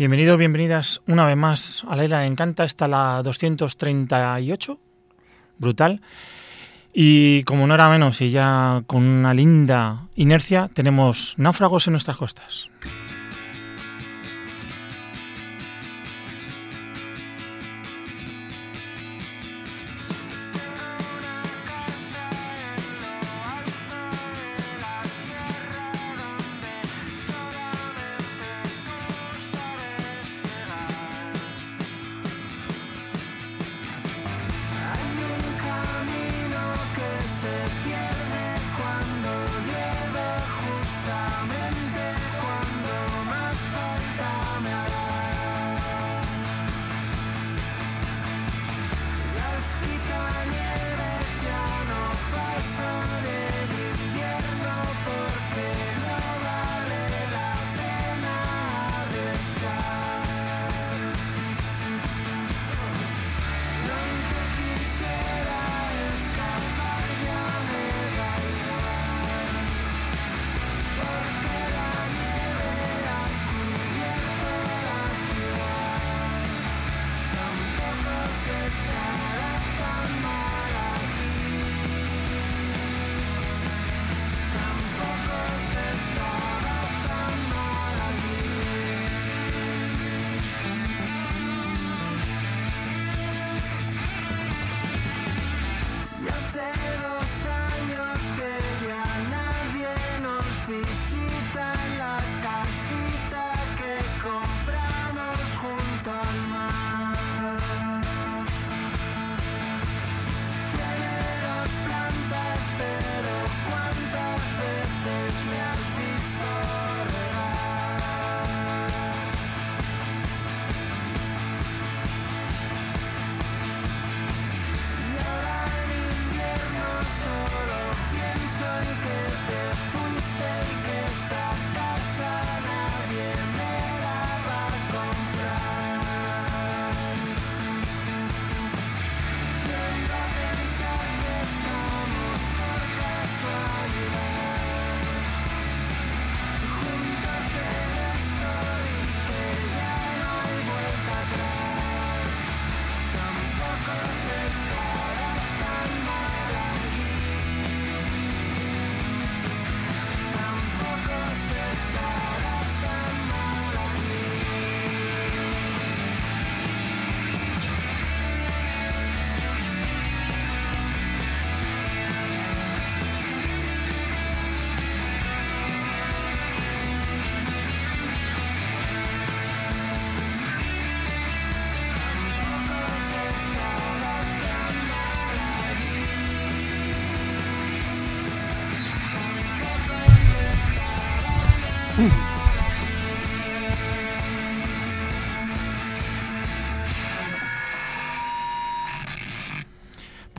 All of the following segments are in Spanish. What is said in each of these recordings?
Bienvenidos, bienvenidas una vez más a la isla de Encanta. Esta la 238, brutal. Y como no era menos y ya con una linda inercia, tenemos náufragos en nuestras costas.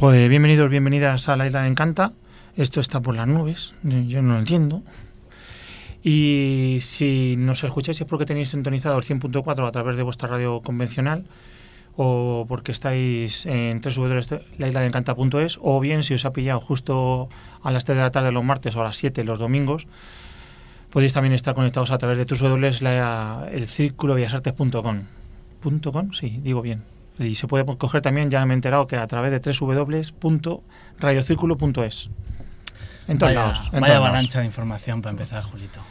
Pues bienvenidos, bienvenidas a la isla de Encanta. Esto está por las nubes, yo no lo entiendo. Y si nos escucháis es porque tenéis sintonizado el 100.4 a través de vuestra radio convencional o porque estáis en www.laisladeencanta.es o bien si os ha pillado justo a las 3 de la tarde los martes o a las 7 los domingos podéis también estar conectados a través de www.elcirculoviasartes.com .com? Sí, digo bien. Y se puede coger también, ya me he enterado, que a través de www.radiocírculo.es. En todos vaya, lados. vaya avalancha de información para empezar, Julito.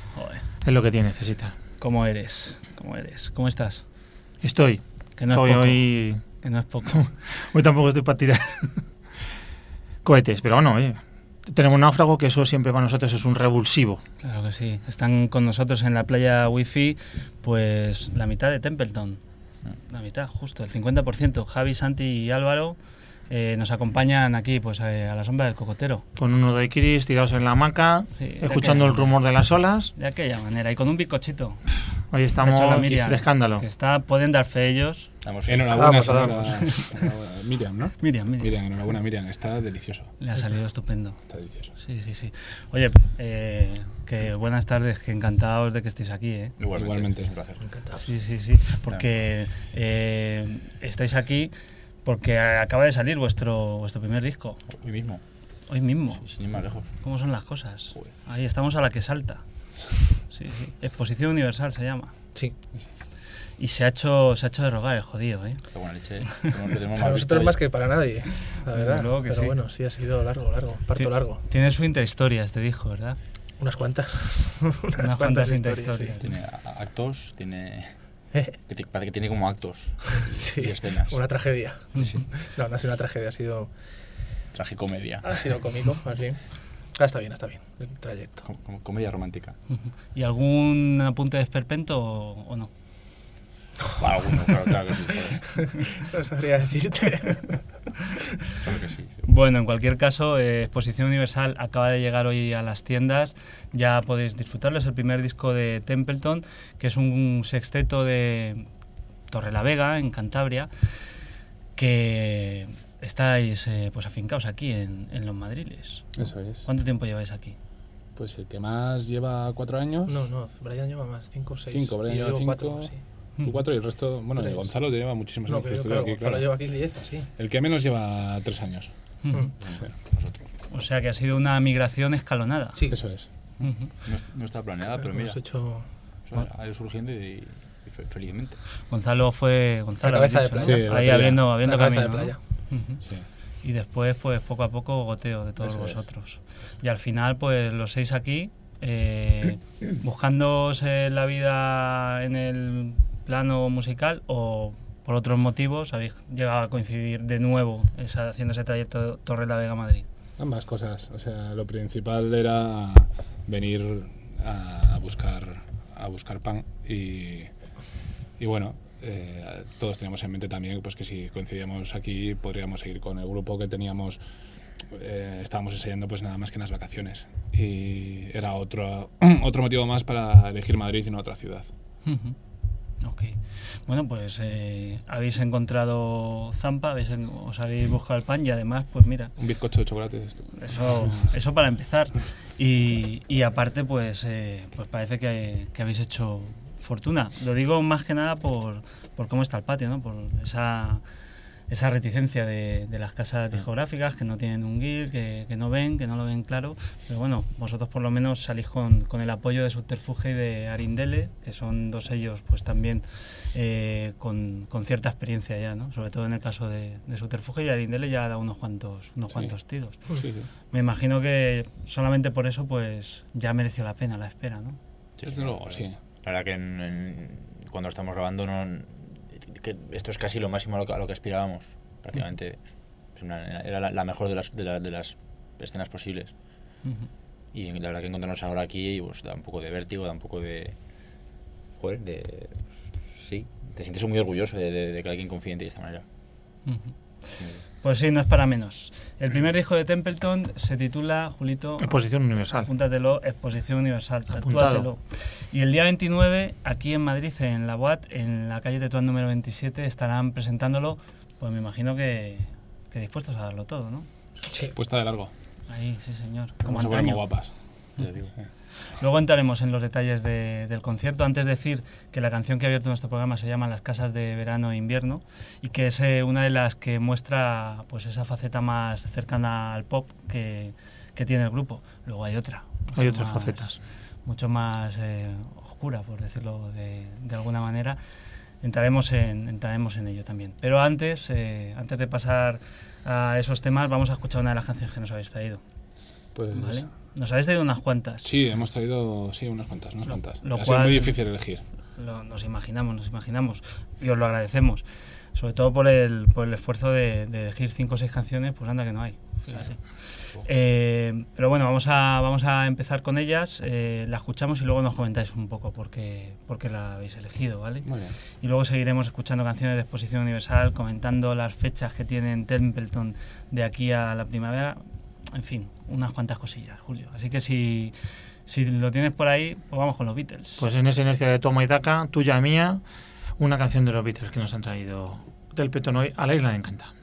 Es lo que tiene, necesita. ¿Cómo eres? ¿Cómo eres? ¿Cómo estás? Estoy. Que no estoy es poco. hoy. Que no es poco. hoy tampoco estoy para tirar cohetes, pero bueno, oye, tenemos un náufrago que eso siempre para nosotros es un revulsivo. Claro que sí. Están con nosotros en la playa wifi, pues la mitad de Templeton. La mitad, justo, el 50%. Javi, Santi y Álvaro eh, nos acompañan aquí, pues eh, a la sombra del cocotero. Con uno de Iris tirados en la hamaca, Sí, escuchando el rumor de las olas. De aquella manera, y con un bizcochito. Hoy estamos Miriam, de escándalo. Que está, pueden dar fe ellos. Estamos enhorabuena, Vamos a señora- darnos. enhorabuena. Miriam, ¿no? Miriam, Miriam. Miriam, enhorabuena, Miriam. Está delicioso. Le ha salido estupendo. Está delicioso. Sí, sí, sí. Oye, eh, que buenas tardes, que encantados de que estéis aquí, ¿eh? Igualmente, es un placer. Sí, sí, sí. Porque eh, estáis aquí porque acaba de salir vuestro, vuestro primer disco, Hoy mismo, hoy mismo. sí, sin ir más lejos. ¿Cómo son las cosas? Joder. Ahí estamos a la que salta. Sí, sí. Exposición Universal se llama. Sí. Y se ha hecho, se ha hecho de rogar el jodido, ¿eh? Qué buena leche. Como lo tenemos Para nosotros más que para nadie, la verdad. luego que Pero sí. bueno, sí ha sido largo, largo, parto largo. Tiene su intrahistoria, te dijo, ¿verdad? Unas cuantas. Unas, cuantas cuantas intrahistorias. historias. Tiene actos, tiene. Eh, que te- Parece que tiene como actos sí, y escenas. una tragedia. No, no ha sido una tragedia, ha sido, Tragicomedia. ha sido cómico, más bien. Ah, está bien, está bien, el trayecto. Com- comedia romántica. ¿Y algún apunte de esperpento o, o no? Alguno, claro, claro que sí. No sabría decirte. claro que sí. Bueno, en cualquier caso, eh, Exposición Universal acaba de llegar hoy a las tiendas. Ya podéis disfrutarlo. Es el primer disco de Templeton, que es un sexteto de Torrelavega, en Cantabria, que estáis eh, pues afincados aquí en, en Los Madriles. Eso es. ¿Cuánto tiempo lleváis aquí? Pues el que más lleva cuatro años. No, no, Brian lleva más, 5 o 6. Cinco, Brian lleva cinco. sí. Tú cuatro y el resto. Bueno, Tres. Gonzalo lleva muchísimos No, años. pero claro, aquí, Gonzalo claro. lleva aquí 10, así. El que menos lleva tres años. Sí, Nosotros. O sea que ha sido una migración escalonada. Sí, Eso es. No, no está planeada, pero mira, hemos hecho eso ha ido surgiendo y, y fe- felizmente. Gonzalo fue Gonzalo, La cabeza habéis de dicho, playa. ¿no? Sí, la ahí abriendo, abriendo la cabeza de camino, playa. Y después, pues poco a poco, goteo de todos Eso es. vosotros. Y al final, pues los seis aquí, eh, buscándose la vida en el plano musical o por otros motivos, habéis llegado a coincidir de nuevo esa, haciendo ese trayecto Torre la Vega Madrid. Ambas cosas. O sea, lo principal era venir a, a buscar a buscar pan y, y bueno, eh, todos teníamos en mente también pues que si coincidíamos aquí podríamos seguir con el grupo que teníamos. eh, estábamos ensayando pues nada más que en las vacaciones y era otro otro motivo más para elegir Madrid y no otra ciudad. Ok. Bueno, pues eh, habéis encontrado Zampa, habéis os habéis buscado el pan y además, pues mira, Un bizcocho de chocolate. esto. Eso, eso para empezar. Y, y aparte, pues, eh, pues parece que, que habéis hecho fortuna. Lo digo más que nada por, por cómo está el patio, ¿no? Por esa, esa reticencia de, de las casas discográficas que no tienen un guild, que, que no ven, que no lo ven claro. Pero bueno, vosotros por lo menos salís con, con el apoyo de Subterfuge y de Arindele, que son dos ellos, pues también eh, con, con cierta experiencia ya, ¿no? Sobre todo en el caso de, de Subterfuge y Arindele ya ha dado unos cuantos, unos Sí. cuantos tiros. Sí, sí. Me imagino que solamente por eso pues ya mereció la pena la espera, ¿no? Desde luego, sí. La verdad que en- en- cuando estamos grabando no, que esto es casi lo máximo a lo que, a lo que aspirábamos. Prácticamente Es una- era la, la mejor de las, de, la- de las escenas posibles. Y la verdad que encontrarnos ahora aquí pues, da un poco de vértigo, da un poco de... Joder, de... Sí, te sientes muy orgulloso de, de- de que alguien confíe en ti de esta manera. Pues sí, no es para menos. El primer disco de Templeton se titula, Julito, Exposición universal. apúntatelo, Exposición Universal, tatúatelo. Y el día 29, aquí en Madrid, en la UAT, en la calle Tetuán número 27, estarán presentándolo, pues me imagino que, que dispuestos a darlo todo, ¿no? Sí. Puesta de largo. Ahí, sí señor, como Como se ponen muy antaño. guapas. Ya digo. Luego entraremos en los detalles de- del concierto. Antes de decir que la canción que ha abierto nuestro programa se llama Las casas de verano e invierno y que es eh, una de las que muestra pues esa faceta más cercana al pop que, que tiene el grupo. Luego hay otra. Hay otras más- facetas. Mucho más eh, oscura, por decirlo de, de alguna manera. Entraremos en, entraremos en ello también. Pero antes, eh, antes de pasar a esos temas, vamos a escuchar una de las canciones que nos habéis traído. Pues, ¿vale? Nos habéis traído unas cuantas. Sí, hemos traído sí, unas cuantas, unas Lo- cuantas. lo ha sido muy difícil elegir. Lo- nos imaginamos, nos imaginamos. Y os lo agradecemos. Sobre todo por el, por el esfuerzo de, de elegir cinco o seis canciones, pues anda que no hay. Eh, pero bueno, vamos a, vamos a empezar con ellas. eh, la escuchamos y luego nos comentáis un poco por qué, por qué la habéis elegido, ¿vale? Muy bien. Y luego seguiremos escuchando canciones de Exposición Universal, comentando las fechas que tiene en Templeton de aquí a la primavera. En fin, unas cuantas cosillas, Julio. Así que si, si lo tienes por ahí, pues vamos con los Beatles. Pues en esa inercia de toma y daca, tuya mía, una canción de los Beatles que nos han traído del Petón hoy a la isla de Encanta.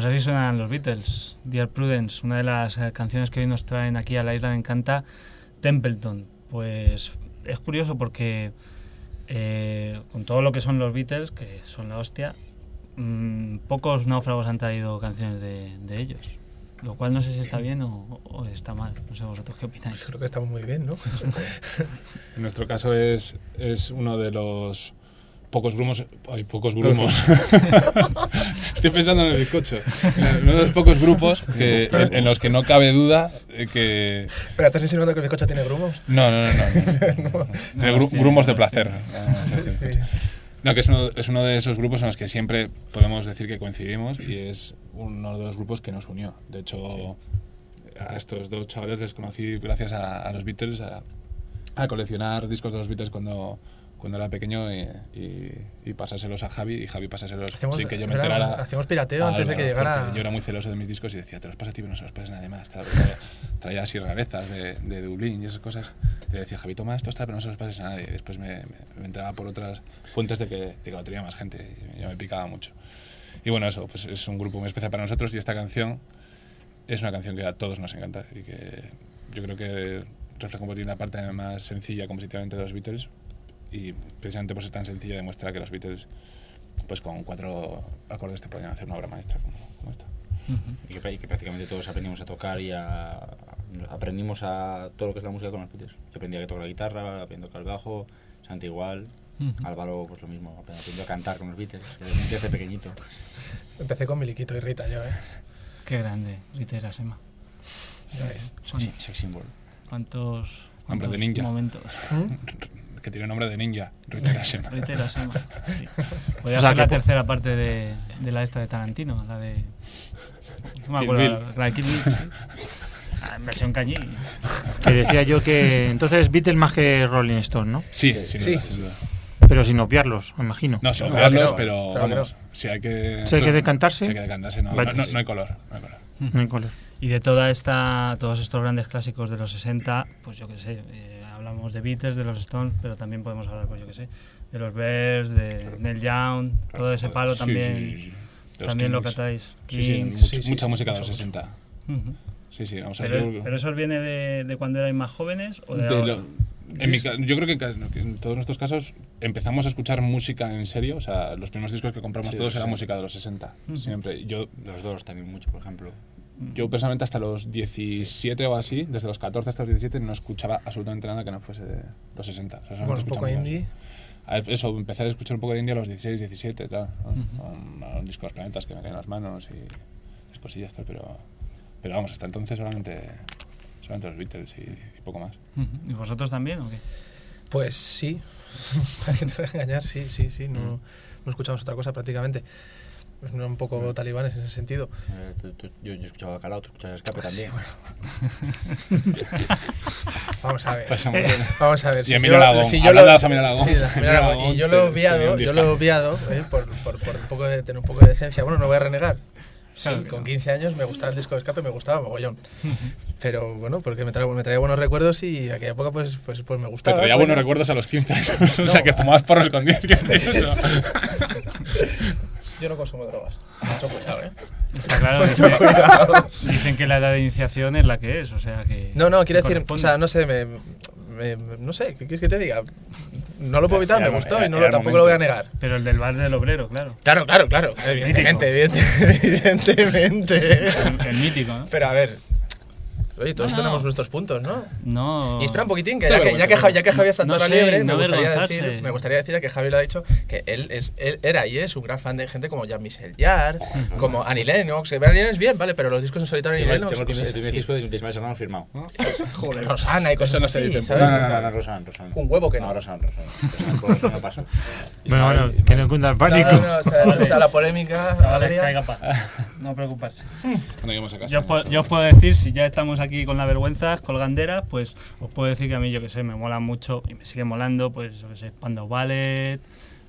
Pues así suenan los Beatles, Dear Prudence, una de las eh, canciones que hoy nos traen aquí a la isla de Encanta, Templeton. Pues es curioso porque eh, con todo lo que son los Beatles, que son la hostia, mm, pocos náufragos han traído canciones de, de ellos. Lo cual no sé si está bien o, o está mal. No sé vosotros qué opináis. Creo que estamos muy bien, ¿no? En nuestro caso es, es uno de los pocos grumos. Hay pocos grumos. Estoy pensando en el bizcocho. Uno de los pocos grupos que, en, en los que no cabe duda que. Pero estás insinuando que el bizcocho tiene grumos. No, no, no. no, no. Tiene gru- grumos de placer. Sí. No, que es uno, es uno de esos grupos en los que siempre podemos decir que coincidimos y es uno de los grupos que nos unió. De hecho, a estos dos chavales les conocí gracias a, a los Beatles, a, a coleccionar discos de los Beatles cuando, cuando era pequeño y, y- y pasárselos a Javi y Javi pasárselos Hacíamos, sin que yo me era- enterara. hacíamos pirateo antes de que llegara. Yo era muy celoso de mis discos y decía, te los pasa a ti, pero no se los pases a nadie más. tal. Traía así rarezas de, de Dublín y esas cosas. Y le decía, Javi, toma esto, tal, pero no se los pases a nadie. Y después me, me, me entraba por otras fuentes de que, de que lo tenía más gente y ya me picaba mucho. Y bueno, eso, pues es un grupo muy especial para nosotros y esta canción es una canción que a todos nos encanta y que yo creo que refleja un poquito la parte más sencilla compositivamente de los Beatles y precisamente por ser tan sencilla demuestra que los Beatles pues con cuatro acordes te podían hacer una obra maestra como, como esta. Y que, y que prácticamente todos aprendimos a tocar y a, aprendimos a todo lo que es la música con los Beatles. Yo aprendí a tocar la guitarra, aprendí a tocar el bajo, Santi igual, Ujú. Álvaro pues lo mismo, aprendió a cantar con los Beatles desde, desde pequeñito. Empecé con Miliquito y Rita, yo, ¿eh? Qué grande, Rita y la Sema. Ya ves. Sex, symbol. ¿Cuántos, cuántos ninja. momentos? Que tiene nombre de ninja, Rita Irasema. Rita y la Sema. Sí. Podría O sea, ser la tercera parte de, de la esta de Tarantino, la de. No me acuerdo, Bill. la de Kill Bill, sí. En versión cañí. Que decía yo que entonces Beatles más que Rolling Stone, ¿no? Sí, sin Sí. duda, sin duda. Pero sin obviarlos, me imagino. No, sin no, pero claro vamos, si hay que... Si hay que decantarse, Si hay que decantarse, no, no, Beatles. no- no hay color. No hay color. No hay color. Y de toda esta, todos estos grandes clásicos de los 60, pues yo qué sé, eh, hablamos de Beatles, de los Stones, pero también podemos hablar, pues yo qué sé, de los Bears, de Neil Young, todo ese palo Sí, también, sí, sí, también lo Kings. catáis. Sí, sí, Kings. mucho- sí, sí, mucha sí, música de los mucho. 60. Ujú. Sí, sí, vamos a Pero, ver. pero eso viene de, de cuando erais más jóvenes o de, De ahora? lo- en mi yo creo que, en todos nuestros casos empezamos a escuchar música en serio. O sea, los primeros discos que compramos Sí, todos sí. era música de los 60. Ujú. Siempre. Yo, Los dos también mucho, por ejemplo. Yo personalmente hasta los 17 o así, desde los 14 hasta los 17, no escuchaba absolutamente nada que no fuese de los 60. O sea, solamente Bueno, un poco indie. A- Eso, empecé a escuchar un poco de indie a los 16, 17, tal. ¿no? Con- a un disco de los planetas que me caen en las manos y cosillas, tal. Pero, pero vamos, hasta entonces solamente, solamente los Beatles y, y poco más. Ujú. ¿Y vosotros también o qué? Pues sí, para que te voy a engañar, sí, sí, sí, Mm. no, no escuchamos otra cosa prácticamente. Pues no un poco talibanes en ese sentido. Eh, tú- tú- yo, yo escuchaba Calao, tú escuchabas Escape también. Vamos a ver. Eh, Vamos a ver. Y Emilio Aragón, si hablando lo- la sí, Y yo lo he te- obviado, yo lo he obviado eh, por, por, por un poco de tener un poco de decencia. Bueno, no voy a renegar. Sí, Claro con no. 15 años me gustaba el disco de escape, me gustaba mogollón. Pero bueno, porque me traía, me traía buenos recuerdos y en aquella época pues, pues, pues me Te gustaba. traía coño. buenos recuerdos a los 15 años. o sea, que fumabas porros con 10 ¿qué haces eso? Yo no consumo drogas. Mucho cuidado, ¿eh? Está claro, Mucho dice- cuidado. dicen que la edad de iniciación es la que es, o sea que... No, no, quiero decir, o sea, no sé, me, me- no sé, ¿qué quieres que te diga? No lo puedo evitar, Era me gustó y no lo, tampoco lo voy a negar. Pero el del bar del obrero, claro. Claro, claro, claro, evidentemente, evidentemente, evidentemente. El, el mítico, ¿no? Pero a ver, oye, todos No, no. tenemos nuestros puntos, ¿no? No... Y espera un poquitín, que ya que, ya que, vergüenza, Ja- ya que Javier saltó No a la sé, liebre, me, no gustaría decir, me gustaría decir que Javi lo ha dicho, que él, es, él era y es un gran fan de gente como Jean-Michel Jarre, como Annie Lennox. que Annie Lennox bien, vale, pero los discos en solitario de Annie el- Lennox, tengo el primer, disco de, Ismael Serrano firmado. Joder, Rosana y cosas no así. ¿sabes? No, no, no, no, Rosana, Rosana. Un huevo que no. No, Rosana, Rosana. No. Bueno, bueno, que no cunda el No, pánico. no, no, sea, la polémica, Chavales, Valeria. caiga pa. No preocuparse. Yo os puedo decir, si ya estamos aquí con la vergüenza, colganderas, pues os puedo decir que a mí, yo que sé, me mola mucho y me sigue molando, pues, yo que sé, Spandau Ballet.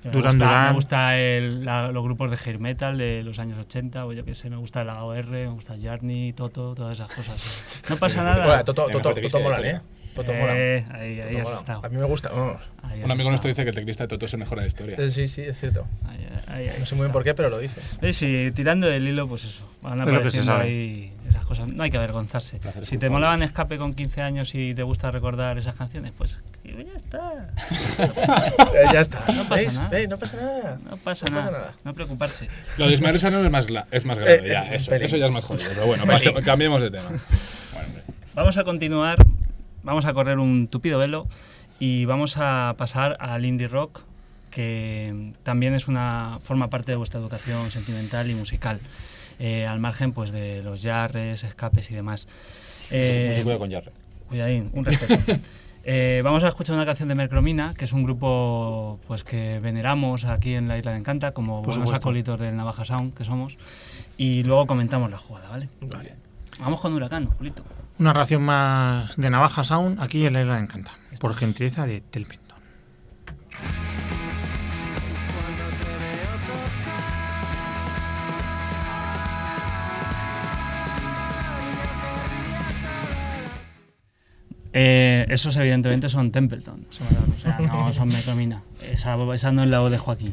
que Me Duran gusta, Duran. me gusta el- la- los grupos de hair metal de los años 80, o yo que sé, me gusta la OR, me gusta Jarny, Toto, todas esas cosas. No pasa nada. Bueno, Toto, Toto, Toto teclista de la molan, ¿eh? Historia. Toto mola. Eh, ahí, has mola. estado. A mí me gusta, vamos. Ahí has Un amigo nuestro dice que el teclista de Toto es el mejor de la historia. Eh, Sí, sí, es cierto. Ahí, ahí, ahí No sé muy bien por qué, pero lo dice. Eh, sí, tirando del hilo, pues eso. Van apareciendo ahí esas cosas. No hay que avergonzarse. Placer Si te molaban escape con 15 años y te gusta recordar esas canciones, pues ya está. Eh, ya está. No pasa ¿Veis? nada. ¿Veis? No pasa nada. No pasa, No nada. pasa nada. No preocuparse. Lo de Ismael Sano es más, es más grave, ya, eso, ya es más jodido. Pero bueno, pase- cambiemos de tema. Bueno, hombre. Vamos a continuar, vamos a correr un tupido velo y vamos a pasar al indie rock, que también es una forma parte de vuestra educación sentimental y musical, eh, al margen pues de los jarres, escapes y demás. Eh, cuidado con Jarre. Cuidadín, un respeto. Eh, vamos a escuchar una canción de Mercromina, que es un grupo pues que veneramos aquí en la Isla de Encanta, como Por buenos supuesto. acólitos del Navaja Sound que somos, y luego comentamos la jugada, ¿vale? Vale. Vamos con Huracán, Julito. Una ración más de Navaja Sound aquí en la Isla de Encanta, por gentileza de Telpenton. Eh, esos evidentemente son Templeton, o sea, no son Mercromina. Esa, esa no es la voz de Joaquín.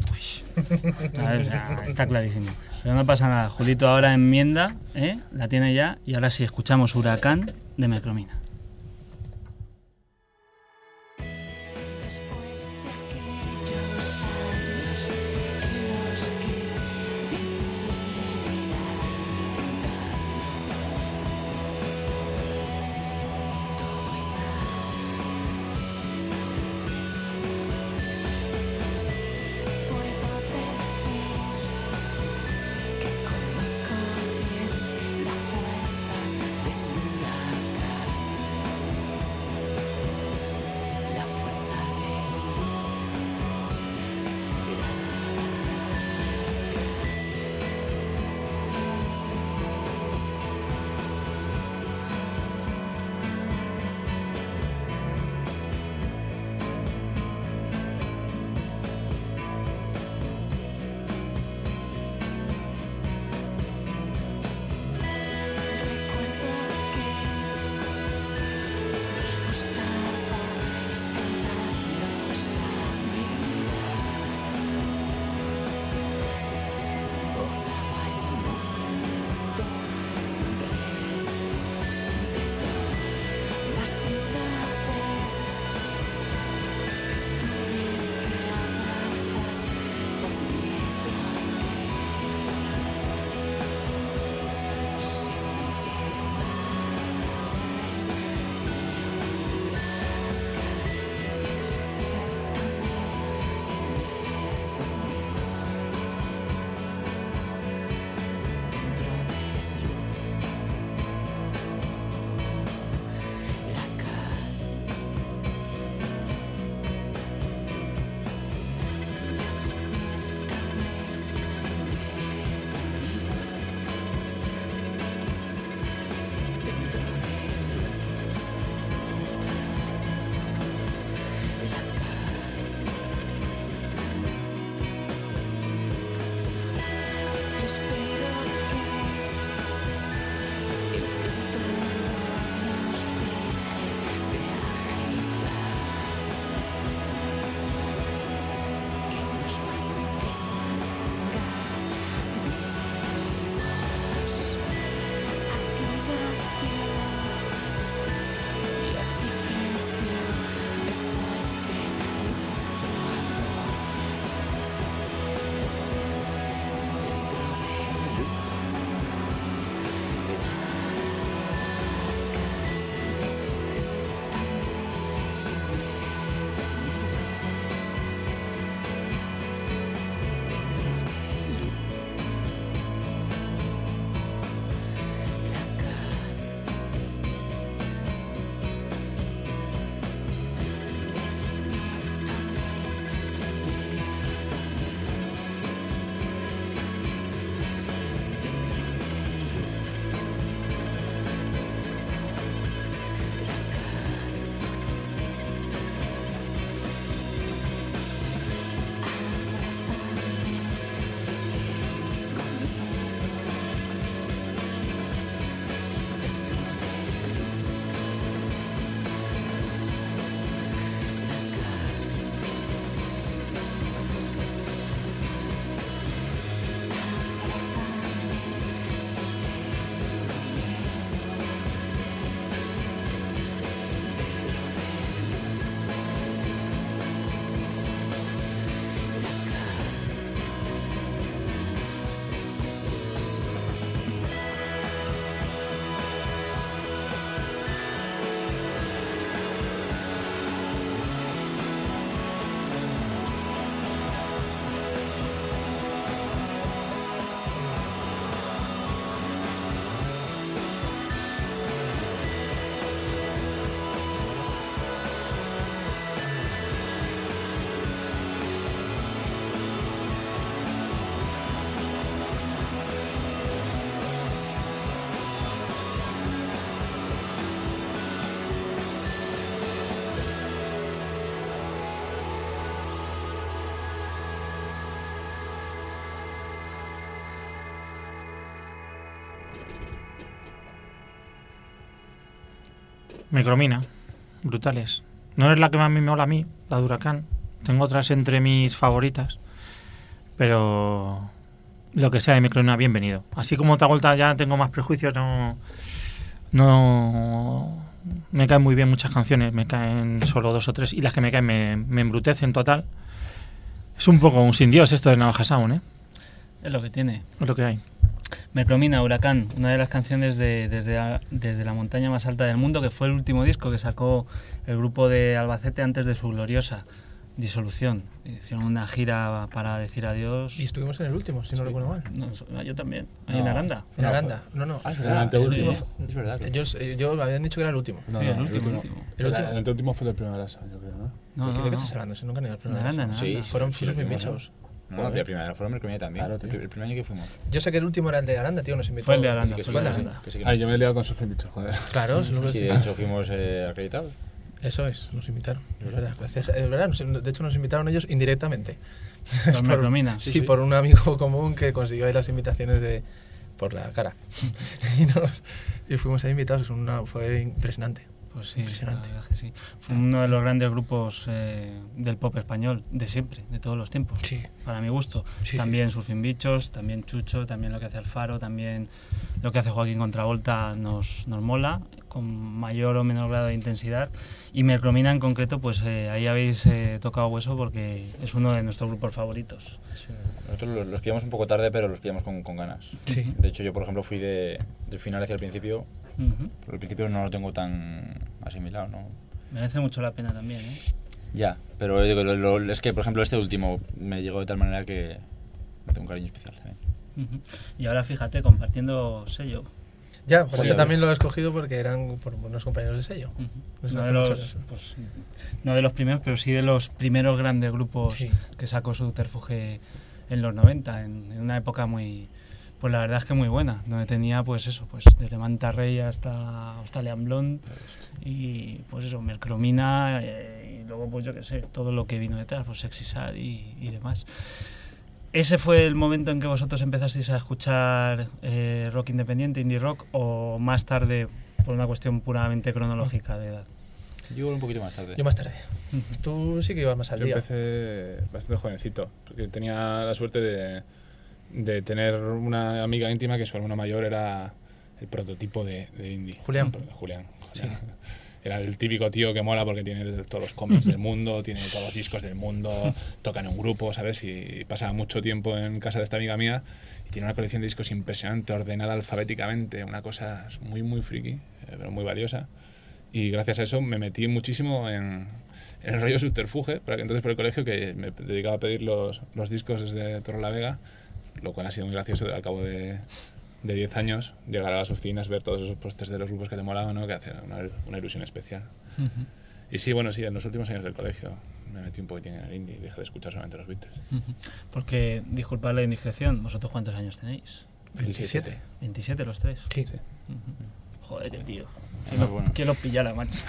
¿Sabes? O sea, está clarísimo. Pero no pasa nada. Julito ahora enmienda, ¿eh? la tiene ya, y ahora sí escuchamos Huracán de Mercromina. Micromina, brutales. No es la que más me mola a mí, la de Huracán. Tengo otras entre mis favoritas. Pero lo que sea de Micromina, bienvenido. Así como otra vuelta ya tengo más prejuicios, no. No. Me caen muy bien muchas canciones, me caen solo dos o tres. Y las que me caen me, me embrutecen total. Es un poco un sin Dios esto de Navaja Sound, ¿eh? Es lo que tiene. Es lo que hay. Micromina, Huracán, una de las canciones de desde, la, desde la montaña más alta del mundo, que fue el último disco que sacó el grupo de Albacete antes de su gloriosa disolución. Hicieron una gira para decir adiós. Y estuvimos en el último, si no recuerdo mal. No, so- yo también, ahí en. Aranda. En Aranda. No, no. Ah, es El verdad. anteúltimo. Sí, Es verdad. Ellos, eh, yo me habían dicho que era el último. No, Sí, no, el último, el último. ¿El último? El anteúltimo fue del yo creo, ¿no? No, ¿De qué no. estás hablando? Si nunca ni el primer Aranda. Aranda. Sí, Fueron sí, sí, bien sí, bichos. No, la primera, fueron Micromina también. Claro, el, el primer año que fuimos. Yo sé que el último era el de Aranda, tío, nos invitó. Fue el de Aranda, Que sí, fue que el de sí, Aranda. que sí que- Ay, yo me he liado con Surfing Bichos, joder. Claro, lo Sí, de hecho fuimos eh, acreditados. Eso es, nos invitaron. Es verdad, gracias. Es verdad, de hecho nos invitaron ellos indirectamente. Por- Micromina. Sí, por un amigo común que consiguió ahí las invitaciones de por la cara. y, nos- y fuimos ahí invitados, es una- fue impresionante. Pues sí, Impresionante. la verdad que sí. Fue uno de los grandes grupos eh, del pop español, de siempre, de todos los tiempos. Sí. Para mi gusto. Sí, también Surfing Bichos, también Chucho, también lo que hace Alfaro, también lo que hace Joaquín Contravolta nos, nos mola, con mayor o menor grado de intensidad. Y Mercromina en concreto, pues eh, ahí habéis eh, tocado hueso porque es uno de nuestros grupos favoritos. Nosotros los, los pillamos un poco tarde, pero los pillamos con, con ganas. Sí. De hecho, yo, por ejemplo, fui de, del final hacia el principio. Ujú. Pero el principio no lo tengo tan asimilado, ¿no? Merece mucho la pena también, ¿eh? Ya, pero digo, lo- lo- es que, por ejemplo, este último me llegó de tal manera que tengo un cariño especial. ¿eh? Ujú. Y ahora fíjate, compartiendo sello. Ya, por Joder. eso también lo he escogido porque eran por buenos compañeros de sello. No, de los, eso. pues, no de los primeros, pero sí de los primeros grandes grupos Sí. que sacó Subterfuge en los 90, en, en una época muy, pues la verdad es que muy buena, donde tenía pues eso, pues desde Manta Rey hasta Australian Blonde y pues eso, Mercromina eh, y luego pues yo qué sé, todo lo que vino detrás, pues Sexy Sad y, y demás. ¿Ese fue el momento en que vosotros empezasteis a escuchar eh, rock independiente, indie rock, o más tarde por una cuestión puramente cronológica de edad? Yo un poquito más tarde. Yo más tarde. Tú sí que ibas más al Yo día. empecé bastante jovencito, porque tenía la suerte de, de tener una amiga íntima que su hermano mayor era el prototipo de, de indie. Julián. Julián. Julián. Era el típico tío que mola porque tiene todos los cómics del mundo, tiene todos los discos del mundo, toca en un grupo, ¿sabes? Y pasa mucho tiempo en casa de esta amiga mía y tiene una colección de discos impresionante, ordenada alfabéticamente, una cosa muy, muy friki, eh, pero muy valiosa. Y gracias a eso me metí muchísimo en, en el rollo subterfuge, para que entonces por el colegio que me dedicaba a pedir los, los discos desde Torre la Vega, lo cual ha sido muy gracioso al cabo de, de 10 años llegar a las oficinas, ver todos esos pósters de los grupos que te molaban, ¿no? que hacen una, una ilusión especial. Y sí, bueno, sí, en los últimos años del colegio me metí un poquitín en el indie y dejé de escuchar solamente los Beatles. Porque, disculpad la indiscreción, ¿vosotros cuántos años tenéis? 27. 27 los tres. Sí. Ujú. Joder, qué tío. Ah, bueno. ¿Quién los pillara, macho?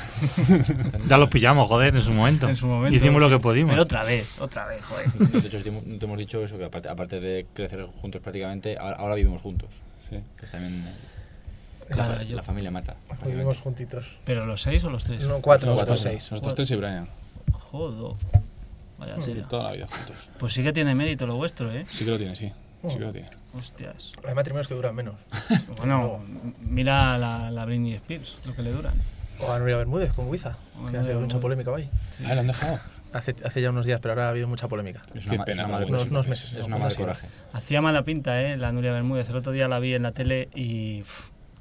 Ya los pillamos, joder, en su momento. En su momento. Hicimos lo sí. que pudimos. Pero otra vez, otra vez, joder. De hecho, te, te hemos dicho eso, que aparte, aparte de crecer juntos prácticamente, ahora, ahora vivimos juntos. Sí. Que también Claro, la, yo- la familia mata. Vivimos juntitos. ¿Pero los seis o los tres? No, cuatro, nosotros cuatro, seis. Nosotros tres y Brian. Jodo. Vaya Sí, tela. toda la vida juntos. Pues sí que tiene mérito lo vuestro, ¿eh? Sí que lo tiene, sí. Sí que lo tiene. Hostias. Hay matrimonios que duran menos. Bueno, mira la, la Britney Spears, lo que le duran. O a Nuria Bermúdez con Wiza, que ha habido mucha polémica hoy. Ah, ¿lo han dejado? Hace, hace ya unos días, pero ahora ha habido mucha polémica. Es Qué una, ma- pena, es una Unos, meses. es una de coraje. Hacía mala pinta, ¿eh? La Nuria Bermúdez. El otro día la vi en la tele y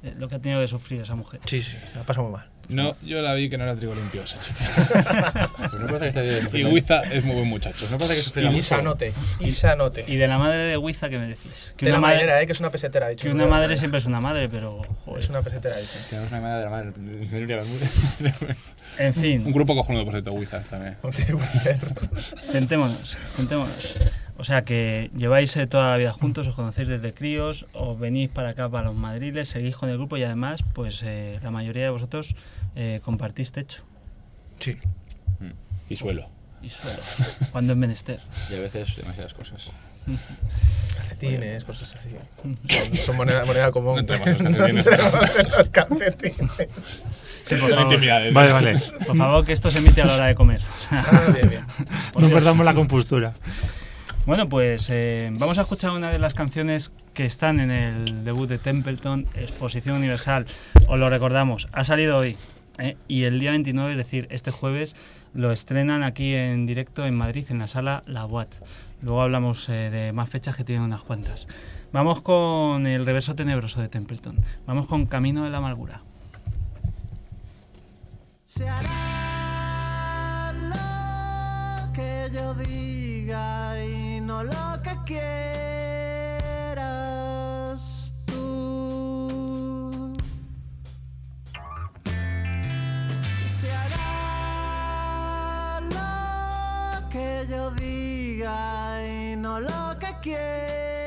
lo que ha tenido que sufrir esa mujer. Sí, sí, ha pasado muy mal. No, yo la vi que no era trigo limpio esa chica. Pero no parece que esté Y Wiza es muy buen muchacho. No parece que sufriera Y sanote, y sanote. Y de la madre de Wiza, ¿qué me decís? Que de la una madre, manera, ¿eh? que es una pesetera, dicho. que una madre siempre es una madre, pero... joder. Es una pesetera, dice. Tenemos una madre de la madre. En Un fin, grupo cojonudo, por cierto, Wiza también. centémonos, centémonos. O sea que lleváis eh, toda la vida juntos, os conocéis desde críos, os venís para acá, para los madriles, seguís con el grupo y además, pues eh, la mayoría de vosotros eh, compartís techo Sí. Y suelo. y suelo, cuando es menester. Y a veces demasiadas cosas. Calcetines, cosas así. Son, son moneda, moneda común. No entremos en los calcetines. No entremos en los calcetines. Sí, por favor. Vale, vale. Por favor, que esto se emite a la hora de comer. Ah, bien, bien. Por No Dios. perdamos la compostura. Bueno, pues eh, vamos a escuchar una de las canciones que están en el debut de Templeton, Exposición Universal. Os lo recordamos, ha salido hoy. ¿eh? Y el día 29, es decir, este jueves, lo estrenan aquí en directo en Madrid, en la sala La Boat. Luego hablamos eh, de más fechas que tienen unas cuantas. Vamos con el reverso tenebroso de Templeton. Vamos con Camino de la Amargura. Se hará lo que yo diga y lo que quieras tú. Se hará lo que yo diga y no lo que quieras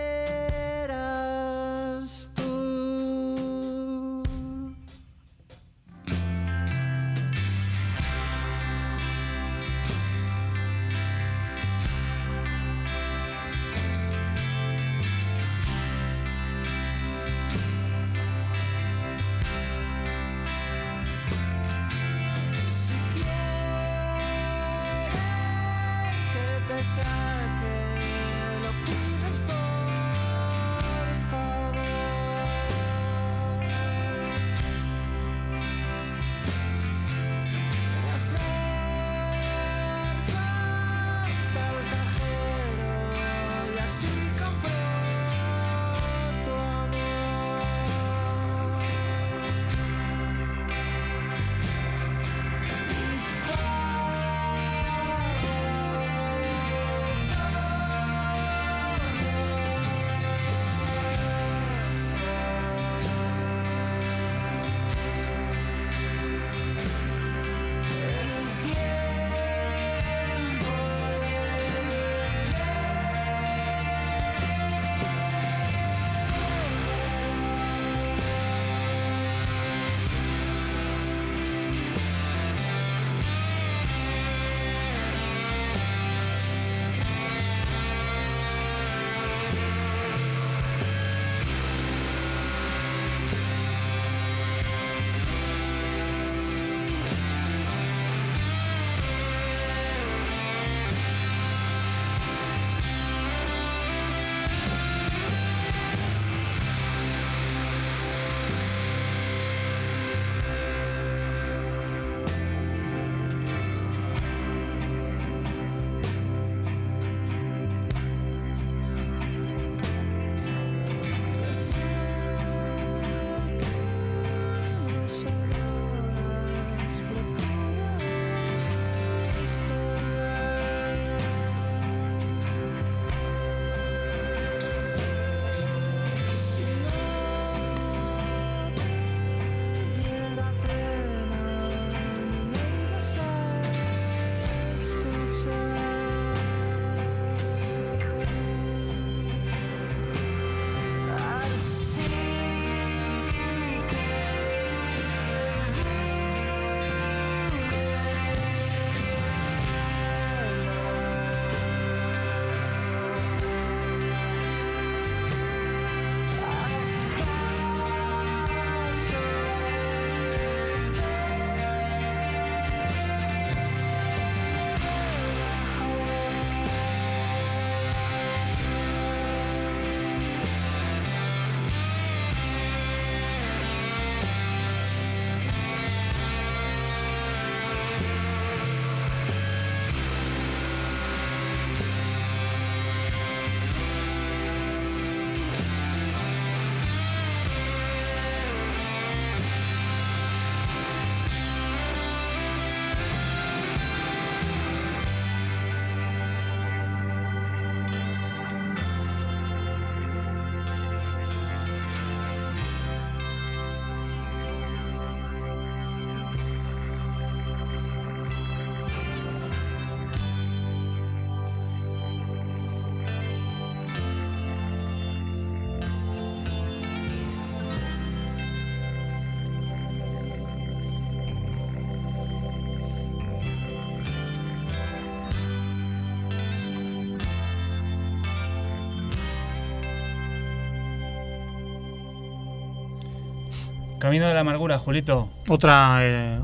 Camino de la amargura, Julito. Otra eh,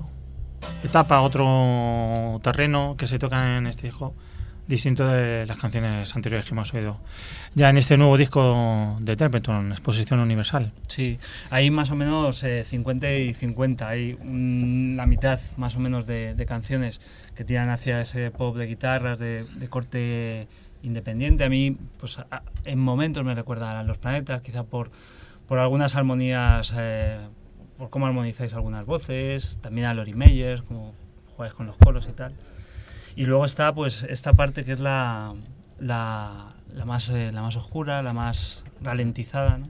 etapa, otro terreno que se toca en este disco, distinto de las canciones anteriores que hemos oído. Ya en este nuevo disco de Templeton, Exposición Universal. Sí, hay más o menos eh, 50 y 50. Hay mm, la mitad más o menos de, de canciones que tiran hacia ese pop de guitarras de, de corte independiente. A mí, pues a- en momentos me recuerda a Los Planetas, quizá por, por algunas armonías, eh, por cómo armonizáis algunas voces, también a Lori Meyers, como jugáis con los coros y tal. Y luego está pues esta parte que es la, la, la más, eh, la más oscura, la más ralentizada, ¿no?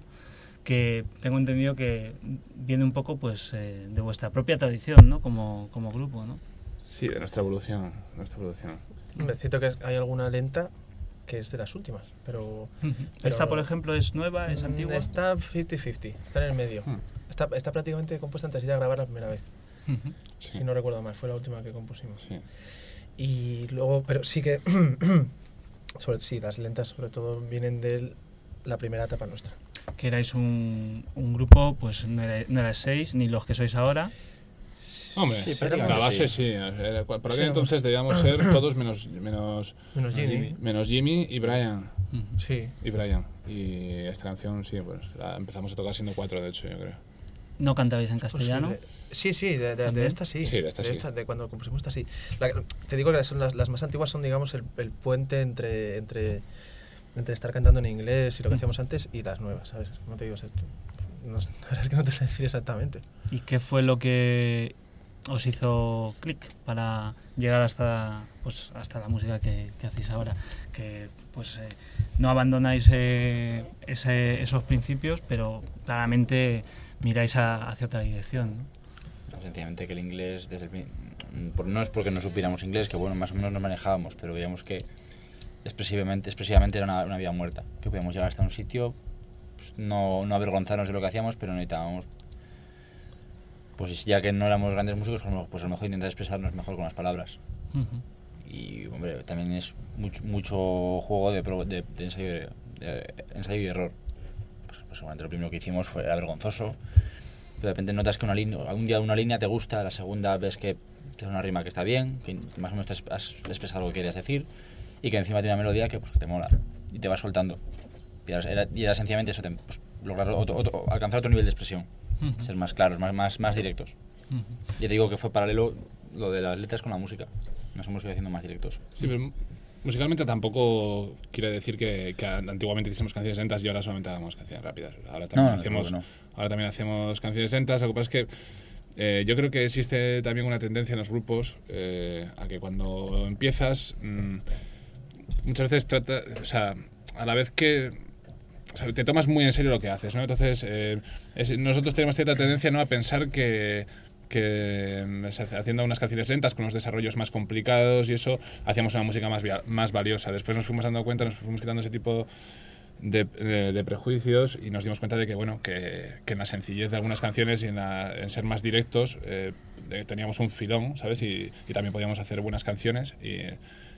que tengo entendido que viene un poco pues eh, de vuestra propia tradición ¿no? como, como grupo. ¿no? Sí, de nuestra evolución. Nuestra evolución. Es cierto que hay alguna lenta que es de las últimas, pero... Esta, por ejemplo, es nueva, es Mm, antigua. Está 50-50, está en el medio. Hmm. Está, está prácticamente compuesta antes de ir a grabar la primera vez, si no recuerdo mal, fue la última que compusimos. Sí. Y luego, pero sí que, sobre, sí, las lentas sobre todo vienen de la primera etapa nuestra. Que erais un, un grupo, pues no erais, no erais seis, ni los que sois ahora. Hombre, Sí, la prácticamente base sí. sí. por aquel Sí, entonces debíamos ser todos menos, menos, Menos Jimmy. menos Jimmy y Brian. Sí. Y Brian. Y esta canción, sí, pues la empezamos a tocar siendo cuatro, de hecho, yo creo. No cantabais en castellano. Posible. Sí, sí, de, de- de esta sí. Sí, de esta sí. de cuando compusimos esta sí. La- te digo que son las, las más antiguas son, digamos, el, el puente entre, entre, entre estar cantando en inglés y lo que hacíamos antes y las nuevas, ¿sabes? No te digo, o sea, tú- no, la verdad es que no te sé decir exactamente. ¿Y qué fue lo que os hizo clic para llegar hasta, pues, hasta la música que, que hacéis ahora? Que pues eh, no abandonáis eh, ese- esos principios, pero claramente miráis a- hacia otra dirección. ¿no? No, Sencillamente que el inglés, desde el, no es porque no supiéramos inglés, que bueno, más o menos nos manejábamos, pero veíamos que expresivamente, expresivamente era una, una vida muerta, que podíamos llegar hasta un sitio, pues, no, no avergonzarnos de lo que hacíamos, pero necesitábamos, pues ya que no éramos grandes músicos, pues, pues a lo mejor intentar expresarnos mejor con las palabras. Ujú. Y hombre, también es mucho, mucho juego de, de, de ensayo, de- de ensayo y error. Pues, pues seguramente lo primero que hicimos fue era vergonzoso. Pero de repente notas que una línea, algún día una línea te gusta, la segunda ves que es una rima que está bien, que más o menos te has- has expresado lo que querías decir y que encima tiene una melodía que, pues, que te mola y te va soltando. Y era, era- sencillamente eso, pues, lograr otro- otro- alcanzar otro nivel de expresión, ser más claros, más, más, más directos. Ujú. Ya te digo que fue paralelo lo de las letras con la música. Nos hemos ido haciendo más directos. Sí, pero mu- musicalmente tampoco quiere decir que, que antiguamente hicimos canciones lentas y ahora solamente hagamos canciones rápidas. Ahora también, No, hacemos, ahora también hacemos canciones lentas. Lo que pasa es que eh, yo creo que existe también una tendencia en los grupos eh, a que cuando empiezas, mm, muchas veces trata, o sea, a la vez que o sea, te tomas muy en serio lo que haces, ¿no? Entonces, eh, es- nosotros tenemos cierta tendencia ¿no? a pensar que, que mm, haciendo unas canciones lentas con los desarrollos más complicados y eso, hacíamos una música más, más valiosa. Después nos fuimos dando cuenta, nos fuimos quitando ese tipo de, de- de prejuicios y nos dimos cuenta de que, bueno, que, que en la sencillez de algunas canciones y en, la- en ser más directos eh, eh, teníamos un filón, ¿sabes? Y, y también podíamos hacer buenas canciones y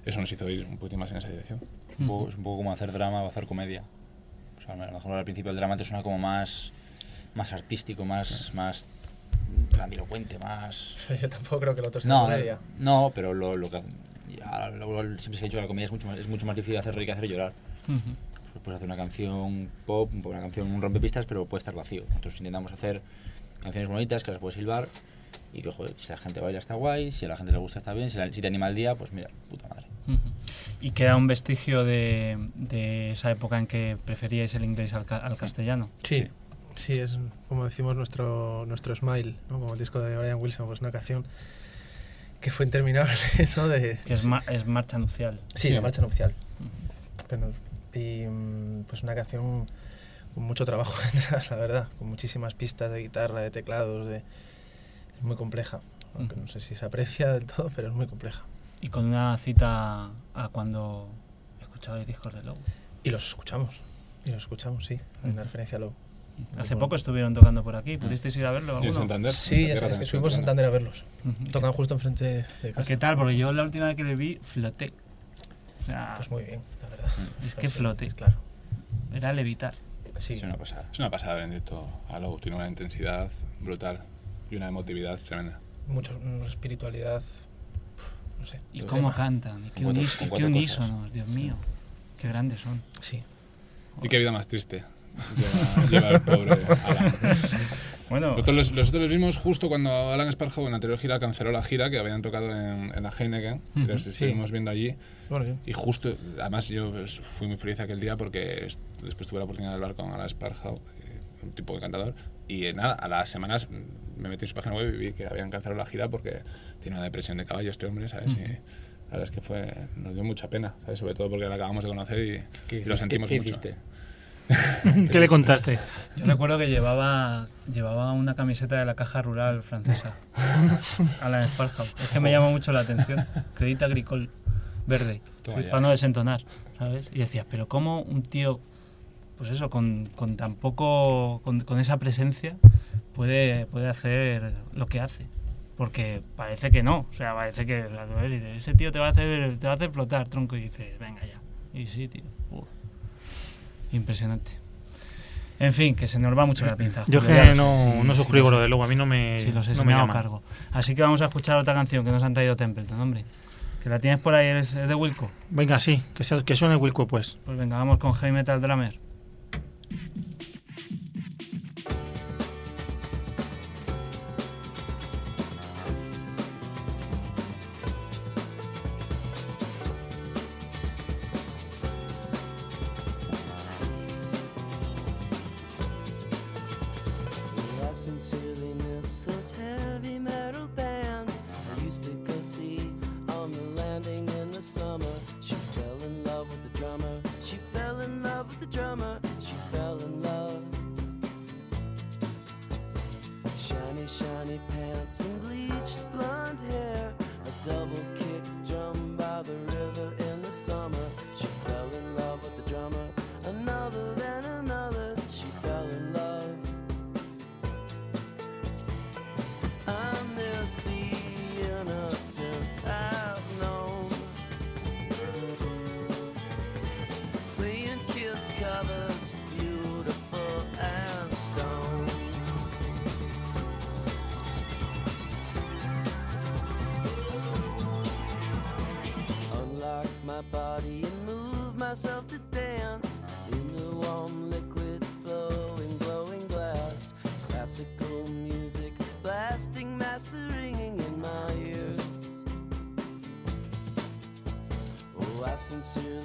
eso nos hizo ir un poquito más en esa dirección. Es un, poco, es un poco como hacer drama o hacer comedia. O sea, a lo mejor al principio el drama te suena como más, más artístico, más, más grandilocuente, más... Yo tampoco creo que el otro sea No, comedia. no, pero lo, lo que... ya, luego siempre se ha dicho que la comedia es mucho más, es mucho más difícil hacer reír que hacer llorar. Pues puedes hacer una canción pop, una canción, un rompepistas, pero puede estar vacío. Nosotros intentamos hacer canciones bonitas que las puedes silbar y que, joder, si la gente baila está guay, si a la gente le gusta está bien, si, la- si te anima el día, pues mira, puta madre. Y queda un vestigio de, de esa época en que preferíais el inglés al, ca- al castellano. Sí. Sí, es como decimos nuestro, nuestro Smile, ¿no? como el disco de Brian Wilson, pues una canción que fue interminable, ¿no? De, Que es, ma- es marcha nupcial. Sí, Sí. la marcha nupcial. Y mm, pues una canción con mucho trabajo detrás, la verdad, con muchísimas pistas de guitarra, de teclados, de... es muy compleja. Aunque no sé si se aprecia del todo, pero es muy compleja. Y con una cita a cuando escuchabais discos de Low. Y los escuchamos, y los escuchamos, sí, hay una referencia a lo... Hace poco estuvieron tocando por aquí. ¿Pudisteis ir a verlo ¿Y? Santander? Sí, de que estuvimos en Santander a verlos. Tocan justo enfrente de ¿Y casa. ¿Qué tal? Porque yo la última vez que le vi floté. O sea, Pues muy bien, la verdad. es que floté. Claro. Era levitar. Sí. Es una pasada. Es una pasada ver en directo a Low, tiene una intensidad brutal y una emotividad tremenda. Mucho, una espiritualidad. No sé. Y cómo temas. cantan, y qué, cuatro- unís- con qué unísonos, Dios mío. Qué grandes son. Sí. Y qué vida más triste. Lleva, lleva el pobre Alan. Bueno, Nosotros los, nosotros los vimos justo cuando Alan Sparrow en la anterior gira canceló la gira que habían tocado en, en la Heineken. y los estuvimos viendo allí. Bueno, sí. Y justo, además yo fui muy feliz aquel día porque después tuve la oportunidad de hablar con Alan Sparrow, un tipo encantador. Y eh, nada, a las semanas mm, me metí en su página web y vi que habían cancelado la gira porque tiene una depresión de caballo este hombre, ¿sabes? Y la verdad es que fue, nos dio mucha pena, ¿sabes? Sobre todo porque la acabamos de conocer y, ¿Qué y lo sentimos ¿Qué mucho. hiciste? ¿Qué le contaste? yo recuerdo que llevaba, llevaba una camiseta de la caja rural francesa. A la. Es que me llama mucho la atención. Crédit Agricole verde. Para no desentonar, ¿sabes? Y decías, pero ¿cómo un tío, pues eso, con, con tan poco, con, con esa presencia, puede, puede hacer lo que hace? Porque parece que no, o sea, parece que ese tío te va a hacer, te va a hacer flotar, tronco, y dices, venga ya. Y sí, tío. Uf. Impresionante. En fin, que se nos va mucho la pinza. Yo que no, sé, sí, no sí suscribo lo de Lobo, a mí no me, Sí, lo sé, no me hago cargo. Así que vamos a escuchar otra canción que nos han traído Templeton, hombre. Que la tienes por ahí, es, es de Wilco. Venga, sí, que, sea, que suene Wilco, pues. Pues venga, vamos con Heavy Metal Drummer. You.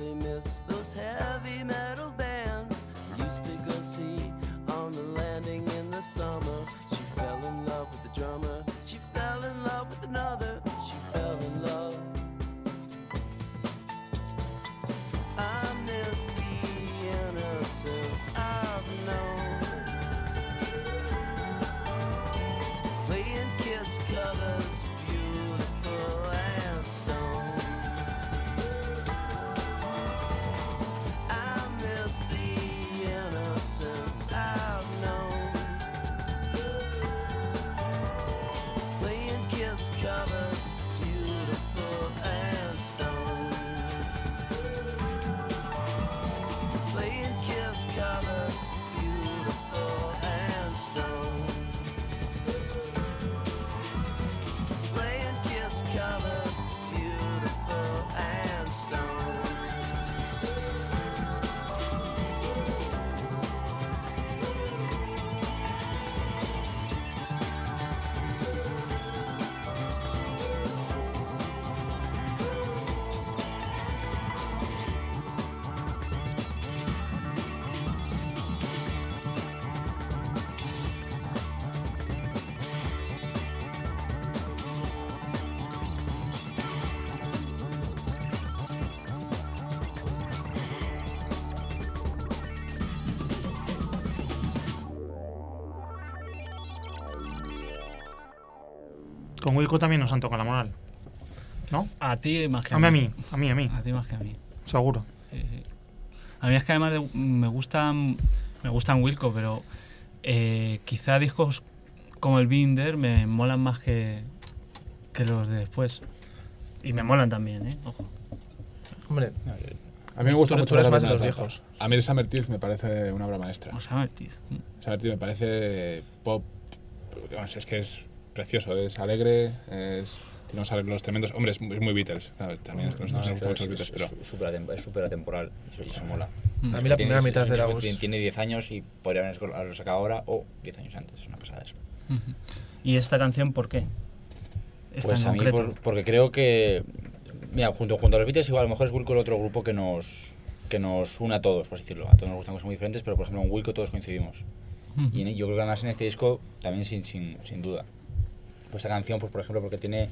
Con Wilco también nos han tocado la moral. ¿No? A ti más que A mí, a mí, a mí, a mí, A ti más que a mí. seguro. Sí, sí. A mí es que además de- me gustan me gustan Wilco, pero eh, quizá discos como el Binder me molan más que, que los de después. Y me molan también, ¿eh? Ojo. Hombre, A mí me gusta mucho tú eres la más de los viejos. A mí el Summer Teeth me parece una obra maestra. O sea, Ortiz. Summer Teeth me parece pop. Es que es precioso, es alegre, es, tiene unos arreglos tremendos. Hombre, es muy, es muy Beatles. claro, también es que nosotros nos gustan mucho los Beatles, pero. es súper atem- es súper atemporal eso, eso mola. A mí la Tiene- primera es- mitad de la voz. tiene- Tiene 10 años y podría haberlo sacado ahora o 10 años antes. Es una pasada eso. ¿Y esta canción por qué? Esta Pues en a mí, por- porque creo que. Mira, junto, junto a los Beatles, igual a lo mejor es Wilco el otro grupo que nos, que nos une a todos, por así decirlo. A todos nos gustan cosas muy diferentes, pero por ejemplo en Wilco todos coincidimos. Y en- yo creo que además en este disco también sin, sin, sin duda. Pues esta canción, pues por ejemplo, porque tiene.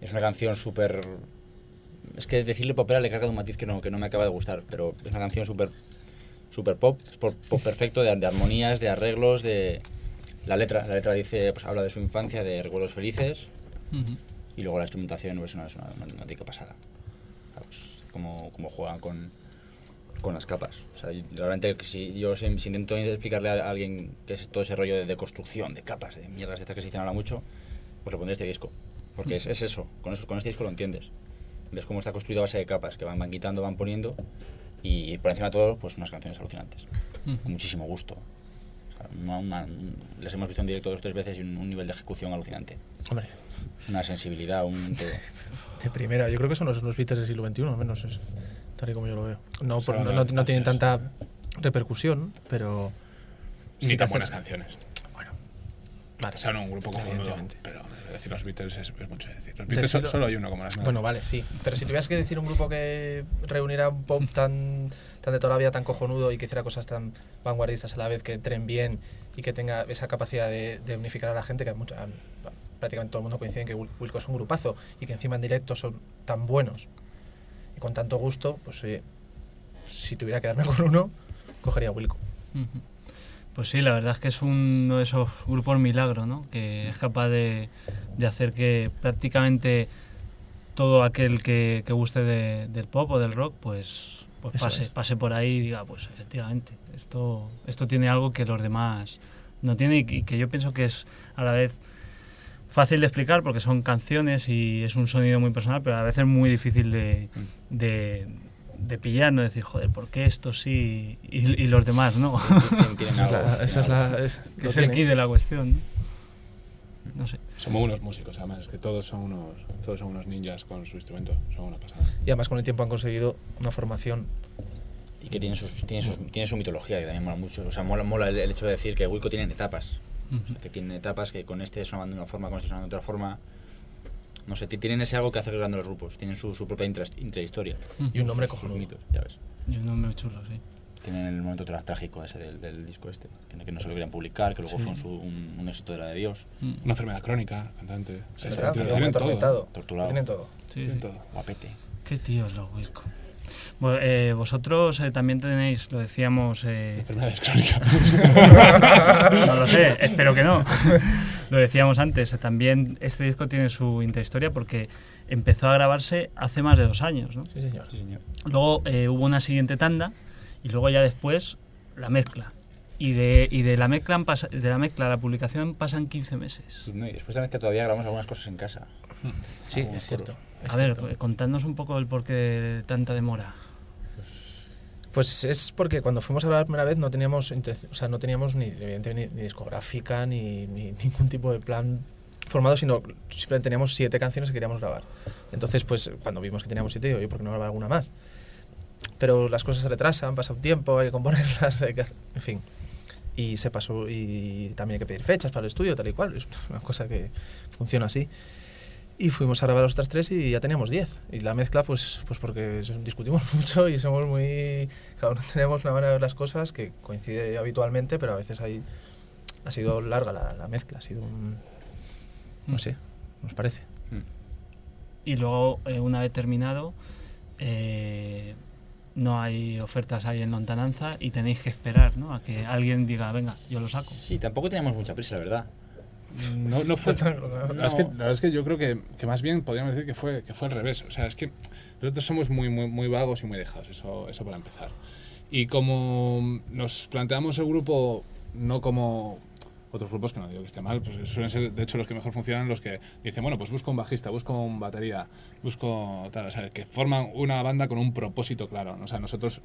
Es una canción súper. Es que decirle popera le carga de un matiz que no, que no me acaba de gustar, pero es una canción súper súper pop, es pop, pop perfecto, de, de armonías, de arreglos, de. La letra, la letra dice, pues habla de su infancia, de recuerdos felices, Ujú. y luego la instrumentación pues, es una, es una, una pasada. Pues, como, como juegan con, con las capas. O sea, realmente si yo si, si intento explicarle a alguien qué es todo ese rollo de, de construcción, de capas, de mierdas estas que se dicen ahora mucho, pues le pondré este disco. Porque es, es eso, con, eso, con este disco lo entiendes. Ves cómo está construido a base de capas que van, van quitando, van poniendo y por encima de todo, pues unas canciones alucinantes. Con muchísimo gusto. O sea, una- una- les hemos visto en directo dos o tres veces y un, un nivel de ejecución alucinante. Hombre, Una sensibilidad, un todo. de primera. Yo creo que son los, los Beatles del siglo XXI, al menos es tal y como yo lo veo. No, por- no, no- no tienen tanta repercusión, pero... Ni sí tan buenas canciones. Vale. O sea, no un grupo Evidentemente. pero decir los Beatles es, es mucho decir. Los Beatles solo hay uno como las nada. Bueno, vale, sí. Pero si tuvieras que decir un grupo que reuniera un pop tan, tan de toda la vida, tan cojonudo y que hiciera cosas tan vanguardistas a la vez, que entren bien y que tenga esa capacidad de, de unificar a la gente, que a- prácticamente todo el mundo coincide en que Wil- Wilco es un grupazo y que encima en directo son tan buenos y con tanto gusto, pues oye, si tuviera que darme con uno, cogería Wilco. Ujú. Pues sí, la verdad es que es uno de esos grupos milagro, ¿no? Que es capaz de, de hacer que prácticamente todo aquel que, que guste de- del pop o del rock, pues, pues pase, es. pase por ahí y diga, pues efectivamente, esto, esto tiene algo que los demás no tienen y, y que yo pienso que es a la vez fácil de explicar porque son canciones y es un sonido muy personal, pero a veces muy difícil de, de, de pillar, ¿no? Decir, joder, ¿por qué esto sí y, y los demás no? Esa es la, esa es la- es- que es el tiene. key de la cuestión. ¿no? Sé. Somos unos músicos, además, que todos son unos, todos son unos ninjas con su instrumento. Son una pasada. Y además con el tiempo han conseguido una formación Y que tiene, sus, tiene, sus- tiene su mitología, que también mola mucho. O sea, mola, mola el, el hecho de decir que Wilco tiene etapas. O sea, que tienen etapas que con este sonaban de una forma, con este sonaban de otra forma. No sé, ti- tienen ese algo que hace grande los grupos. Tienen su, su propia intra- intrahistoria. y un nombre cojonudo. mitos, ya ves. Y un nombre chulo, sí. Tienen el momento tra- trágico ese del, del disco este, que no, que no se lo querían publicar, que luego Sí. fue un, su- un, un éxito de la de Dios. Mm. Una enfermedad crónica, cantante. Sí, Sí, ¿verdad? tienen- todo. atormentado. Torturado. Tienen todo. Sí, Tienen sí. todo. Guapete. Qué tíos los Wilco. Bueno, eh, vosotros eh, también tenéis, lo decíamos, eh, Enfermedades crónicas. no lo sé, espero que no. Lo decíamos antes, también este disco tiene su intrahistoria porque empezó a grabarse hace más de dos años. ¿no? Sí, señor. Sí, señor. Luego eh, hubo una siguiente tanda y luego ya después la mezcla. Y de, y de, la mezcla de la mezcla a la publicación pasan 15 meses. No, y después también que todavía grabamos algunas cosas en casa. Sí, es cierto. A ver, contadnos un poco el porqué de tanta demora. Pues es porque cuando fuimos a grabar la primera vez no teníamos, o sea, no teníamos ni, evidentemente, ni, discográfica ni, ni ningún tipo de plan formado, sino simplemente teníamos siete canciones que queríamos grabar. Entonces, pues cuando vimos que teníamos siete, digo, oye, ¿por qué no grabar alguna más? Pero las cosas se retrasan, pasa un tiempo, hay que componerlas, hay que hacer- en fin. Y se pasó, y también hay que pedir fechas para el estudio, tal y cual, es una cosa que funciona así. Y fuimos a grabar los otras tres y ya teníamos 10. Y la mezcla, pues, pues porque discutimos mucho y somos muy... Cada uno tenemos una manera de ver las cosas que coincide habitualmente, pero a veces hay, ha sido larga la, la mezcla, ha sido un... No Mm. sé, nos parece. Y luego, eh, una vez terminado, eh, no hay ofertas ahí en lontananza y tenéis que esperar ¿no? a que alguien diga, venga, yo lo saco. Sí, tampoco teníamos mucha prisa, la verdad. No, no fue. La No. es que, la verdad es que yo creo que, que más bien podríamos decir que fue, que fue al revés. O sea, es que nosotros somos muy, muy, muy vagos y muy dejados, eso, eso para empezar. Y como nos planteamos el grupo no como otros grupos que no digo que esté mal, pues suelen ser de hecho los que mejor funcionan los que dicen, bueno, pues busco un bajista, busco un batería, busco tal, o sea, que forman una banda con un propósito claro. O sea, nosotros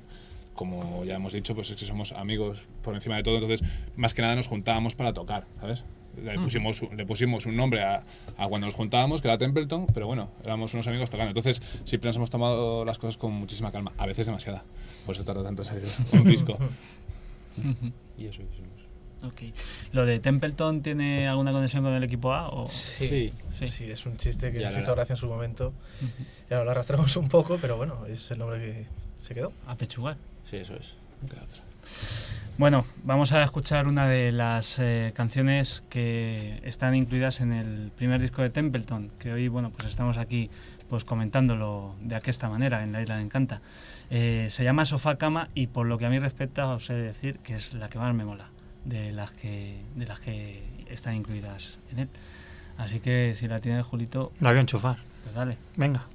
como ya hemos dicho, pues es que somos amigos por encima de todo, entonces más que nada nos juntábamos para tocar, ¿sabes? Le pusimos, le pusimos un nombre a, a cuando nos juntábamos, que era Templeton, pero bueno, éramos unos amigos tocando. Entonces siempre nos hemos tomado las cosas con muchísima calma, a veces demasiada. Por eso tarda tanto en salir un disco. Y eso hicimos. ¿Lo de Templeton tiene alguna conexión con el equipo A? O... Sí, Sí. sí, es un chiste que Ya, nos hizo gracia en su momento. Y ahora lo arrastramos un poco, pero bueno, es el nombre que se quedó. A pechugar. Sí, eso es. Bueno, vamos a escuchar una de las eh, canciones que están incluidas en el primer disco de Templeton, que hoy, bueno, pues estamos aquí pues comentándolo de aquesta manera en La Isla de Encanta. Eh, se llama Sofá Cama y por lo que a mí respecta os he de decir que es la que más me mola de las que, de las que están incluidas en él. Así que si la tiene Julito, La voy a enchufar. pues dale. Venga.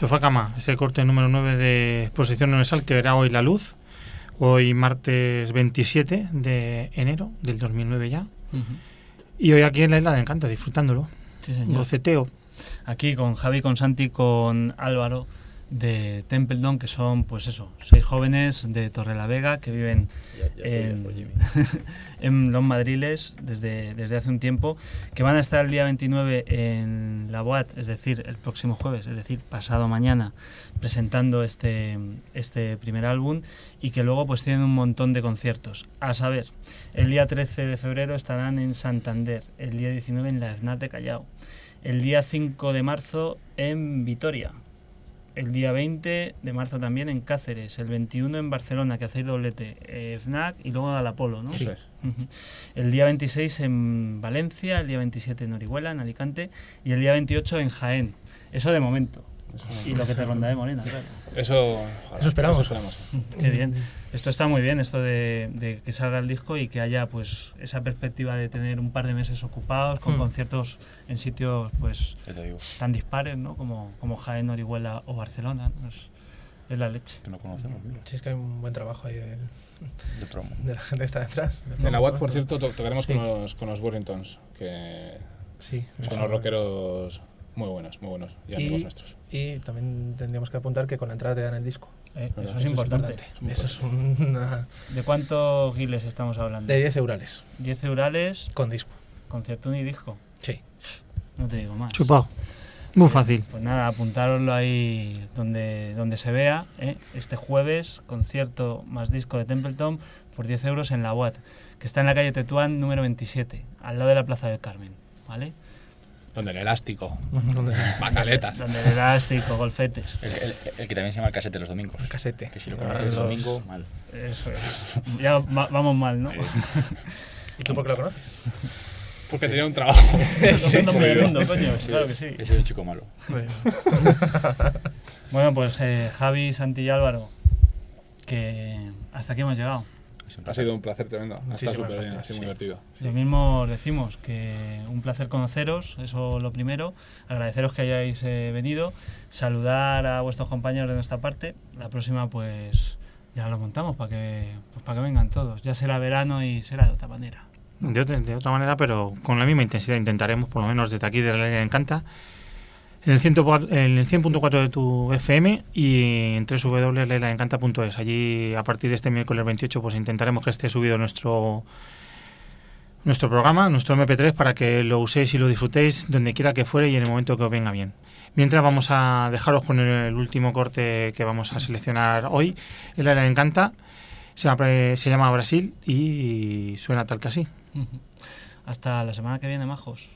Sofacama, ese corte número 9 de Exposición Universal que verá hoy la luz, hoy martes 27 de enero del 2009 ya. Ujú. Y hoy aquí en la Isla de Encanto, disfrutándolo. Sí, señor. Goceteo. Aquí con Javi, con Santi, con Álvaro de Templeton, que son, pues eso, seis jóvenes de Torrelavega que viven Ya, ya en, en Los Madriles desde, desde hace un tiempo, que van a estar el día 29 en la Boat, es decir, el próximo jueves, es decir, pasado mañana, presentando este, este primer álbum y que luego pues tienen un montón de conciertos. A saber, el día 13 de febrero estarán en Santander, el día 19 en la FNAC de Callao, el día 5 de marzo en Vitoria, el día 20 de marzo también en Cáceres, el 21 en Barcelona, que hacéis doblete, eh, FNAC y luego al Apolo, ¿no? Ujú. El día 26 en Valencia, el día 27 en Orihuela, en Alicante, y el día 28 en Jaén. Eso de momento. Y lo que te ronda de Morena, claro. Eso, ojalá, Eso esperamos. Eso esperamos. Qué bien. Esto está muy bien, esto de, de que salga el disco y que haya pues esa perspectiva de tener un par de meses ocupados con Hmm. conciertos en sitios pues tan dispares, ¿no? Como, como Jaén, Orihuela o Barcelona. ¿no? Es, es la leche. que no conocemos, mira, Sí, es que hay un buen trabajo ahí del- de promo. de la gente que está detrás. de En la UAT, por cierto, to- tocaremos Sí. con los, con los Burringtons, que Sí. son unos rockeros muy buenos, muy buenos, y amigos nuestros. Y también tendríamos que apuntar que con la entrada te dan el disco. Eh, eso es eso es importante. Eso es una... ¿De cuántos giles estamos hablando? De 10 eurales, 10 eurales, con disco. concierto y disco. Sí. No te digo más. Chupado. Muy fácil. Pues nada, apuntároslo ahí donde, donde se vea. ¿eh? Este jueves, concierto más disco de Templeton por 10 euros en la UAT, que está en la calle Tetuán número 27, al lado de la Plaza del Carmen. ¿Vale? Donde el elástico, ¿Dónde es? bacaletas. Donde el elástico, golfetes. El, el- el que también se llama el casete los domingos. El casete. Que si lo conoces el los- domingo, mal. Eso es. Ya va- vamos mal, ¿no? ¿Y tú por qué lo conoces? Porque tenía un trabajo. Es un nombre sí. del mundo, coño. Claro que sí. Ese es el chico malo. Bueno, pues eh, Javi, Santi y Álvaro, que hasta aquí hemos llegado. Es un Ha sido un placer tremendo. Ha estado Muchísimas súper bien, ha sido muy sí. divertido. Lo mismo os decimos, que un placer conoceros, eso lo primero. Agradeceros que hayáis eh, venido. Saludar a vuestros compañeros de nuestra parte. La próxima, pues ya lo montamos para que, pues, para que vengan todos. Ya será verano y será de otra manera. De otra, de otra manera, pero con la misma intensidad intentaremos, por lo menos desde aquí de la Ley Encanta, en el 100.4 en el 100.4 de tu FM y en www.leilaencanta.es. Allí, a partir de este miércoles 28, pues intentaremos que esté subido nuestro nuestro programa, nuestro MP3, para que lo uséis y lo disfrutéis donde quiera que fuere y en el momento que os venga bien. Mientras vamos a dejaros con el último corte que vamos a seleccionar hoy, el Ley Encanta. Se llama, se llama Brasil y suena tal que así. Hasta la semana que viene, majos.